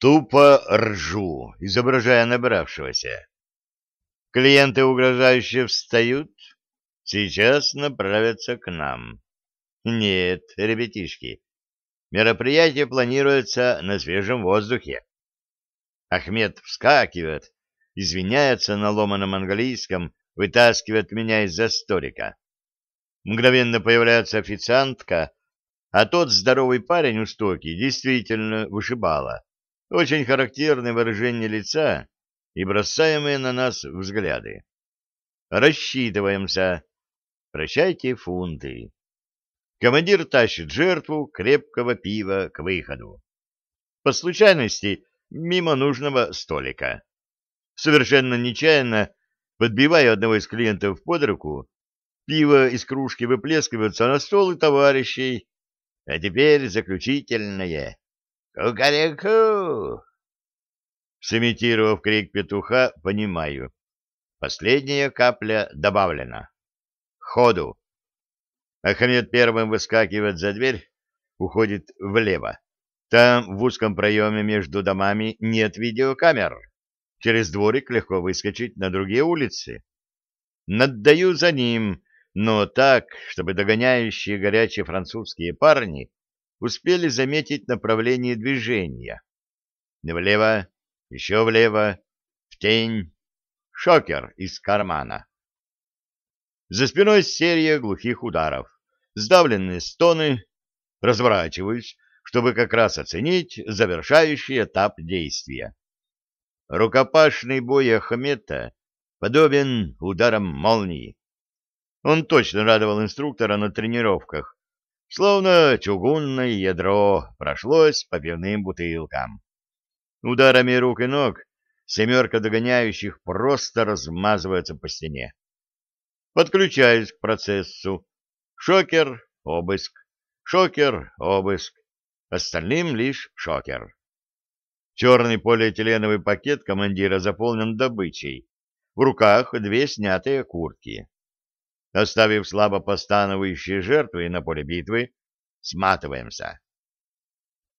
Тупо ржу, изображая набравшегося. Клиенты угрожающе встают, сейчас направятся к нам. Нет, ребятишки, мероприятие планируется на свежем воздухе. Ахмед вскакивает, извиняется на ломаном английском, вытаскивает меня из-за столика. Мгновенно появляется официантка, а тот здоровый парень у стойки действительно вышибала. Очень характерное выражение лица и бросаемые на нас взгляды. Рассчитываемся. Прощайте фунты. Командир тащит жертву крепкого пива к выходу. По случайности мимо нужного столика. Совершенно нечаянно подбиваю одного из клиентов под руку, пиво из кружки выплескивается на стол и товарищей. А теперь заключительное. Кукареку! Сымитировав крик петуха, понимаю. Последняя капля добавлена. Ходу. Ахмед первым выскакивает за дверь, уходит влево. Там, в узком проеме между домами, нет видеокамер. Через дворик легко выскочить на другие улицы. Наддаю за ним, но так, чтобы догоняющие горячие французские парни успели заметить направление движения. Влево, еще влево, в тень, шокер из кармана. За спиной серия глухих ударов, сдавленные стоны, разворачиваюсь, чтобы как раз оценить завершающий этап действия. Рукопашный бой Ахмета подобен ударам молнии. Он точно радовал инструктора на тренировках, словно чугунное ядро прошлось по пивным бутылкам. Ударами рук и ног семерка догоняющих просто размазывается по стене. Подключаюсь к процессу. Шокер, обыск. Шокер, обыск. Остальным лишь шокер. Черный полиэтиленовый пакет командира заполнен добычей. В руках две снятые куртки. Оставив слабо постановающие жертвы на поле битвы, сматываемся.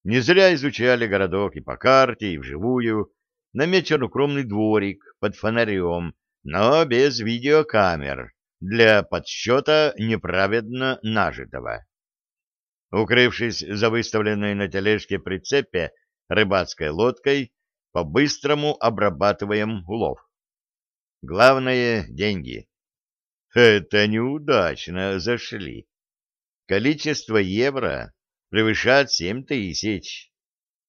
Не зря изучали городок и по карте, и вживую. Намечен укромный дворик под фонарем, но без видеокамер, для подсчета неправедно нажитого. Укрывшись за выставленной на тележке прицепе рыбацкой лодкой, по-быстрому обрабатываем улов. Главное — деньги. Это неудачно зашли. Количество евро превышает семь тысяч.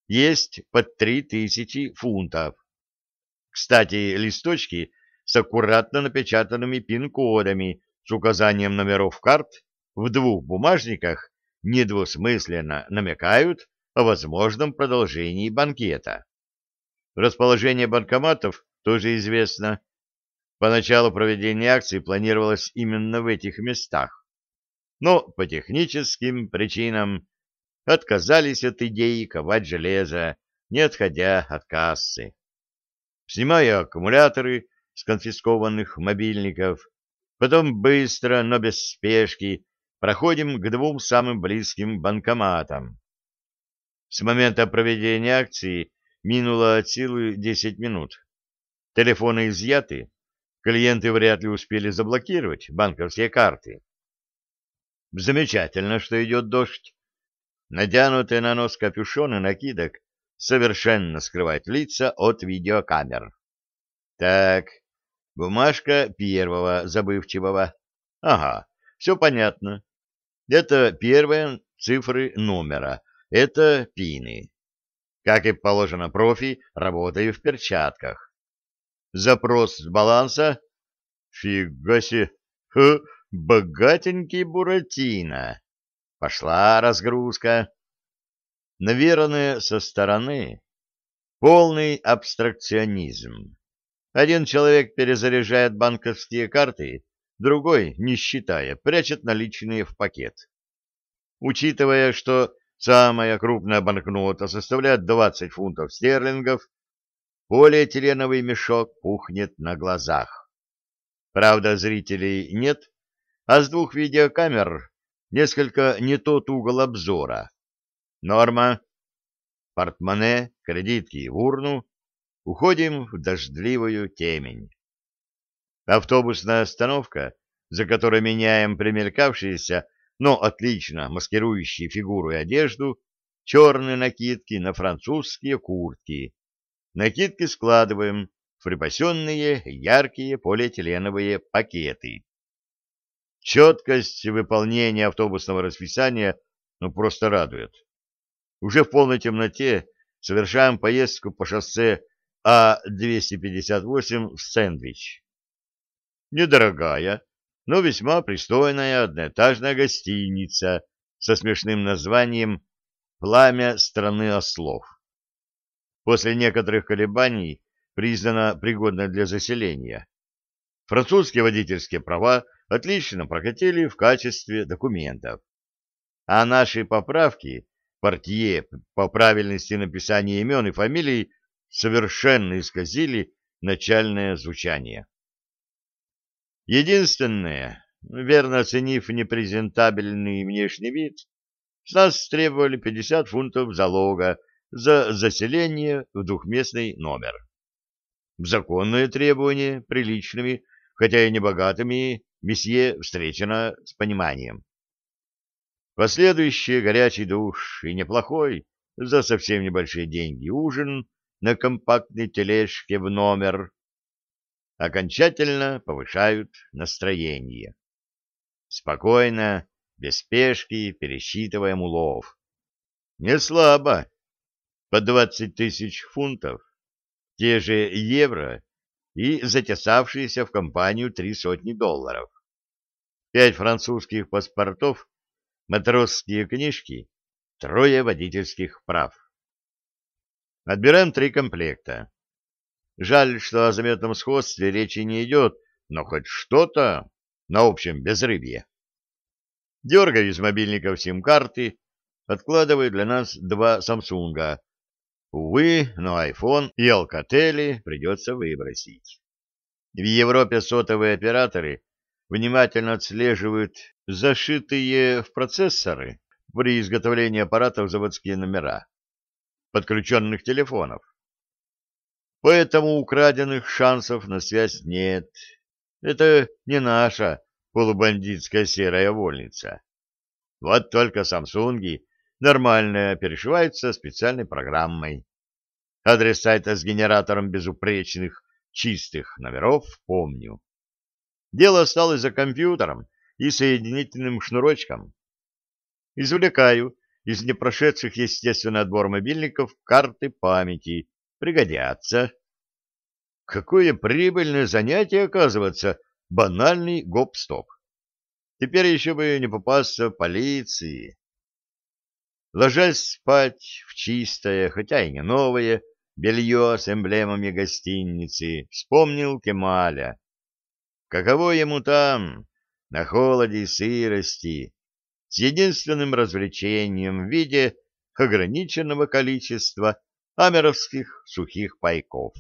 Есть под три тысячи фунтов. Кстати, листочки с аккуратно напечатанными пин-кодами с указанием номеров карт в двух бумажниках недвусмысленно намекают о возможном продолжении банкета. Расположение банкоматов тоже известно. По началу проведения акции планировалось именно в этих местах, но по техническим причинам отказались от идеи ковать железо, не отходя от кассы. Снимая аккумуляторы с конфискованных мобильников, потом быстро, но без спешки, проходим к двум самым близким банкоматам. С момента проведения акции минуло от силы 10 минут. Телефоны изъяты, клиенты вряд ли успели заблокировать банковские карты. Замечательно, что идет дождь. Натянутые на нос капюшоны накидок совершенно скрывают лица от видеокамер. Так, бумажка первого забывчивого. Ага, все понятно. Это первые цифры номера. Это пины. Как и положено профи, работаю в перчатках. Запрос с баланса. Фига себе. Ха, богатенький Буратино. Пошла разгрузка. Наверное, со стороны полный абстракционизм. Один человек перезаряжает банковские карты, другой, не считая, прячет наличные в пакет. Учитывая, что самая крупная банкнота составляет 20 фунтов стерлингов, полиэтиленовый мешок пухнет на глазах. Правда, зрителей нет, а с двух видеокамер несколько не тот угол обзора. Норма. портмоне, кредитки в урну, уходим в дождливую темень. Автобусная остановка, за которой меняем примелькавшиеся, но отлично маскирующие фигуру и одежду, черные накидки на французские куртки. Накидки складываем в припасенные яркие полиэтиленовые пакеты. Четкость выполнения автобусного расписания ну, просто радует. Уже в полной темноте совершаем поездку по шоссе А-258 в Сэндвич. Недорогая, но весьма пристойная одноэтажная гостиница со смешным названием «Пламя страны ослов». После некоторых колебаний признана пригодной для заселения. Французские водительские права отлично прокатили в качестве документов. А наши поправки, портье по правильности написания имен и фамилий, совершенно исказили начальное звучание. Единственное, верно оценив непрезентабельный внешний вид, с нас требовали 50 фунтов залога за заселение в двухместный номер. Законное требование приличными, хотя и небогатыми, месье встречено с пониманием. Последующий горячий душ и неплохой за совсем небольшие деньги ужин на компактной тележке в номер окончательно повышают настроение. Спокойно, без спешки пересчитываем улов. Не слабо. По двадцать тысяч фунтов. Те же евро и затесавшиеся в компанию три сотни долларов. Пять французских паспортов, матросские книжки, трое водительских прав. Отбираем три комплекта. Жаль, что о заметном сходстве речи не идет, но хоть что-то на общем безрыбье. Дергаю из мобильников сим-карты, откладываю для нас два Самсунга. Увы, но iPhone и Alcatel придется выбросить. В Европе сотовые операторы внимательно отслеживают зашитые в процессоры при изготовлении аппаратов заводские номера подключенных телефонов. Поэтому украденных шансов на связь нет. Это не наша полубандитская серая вольница. Вот только Самсунги нормально перешиваются специальной программой. Адрес сайта с генератором безупречных, чистых номеров помню. Дело осталось за компьютером и соединительным шнурочком. Извлекаю из непрошедших естественный отбор мобильников карты памяти пригодятся. Какое прибыльное занятие, оказывается, банальный гоп-стоп. Теперь еще бы не попасться полиции. Ложась спать в чистое, хотя и не новое, белье с эмблемами гостиницы, вспомнил Кемаля. Каково ему там, на холоде и сырости, с единственным развлечением в виде ограниченного количества амеровских сухих пайков.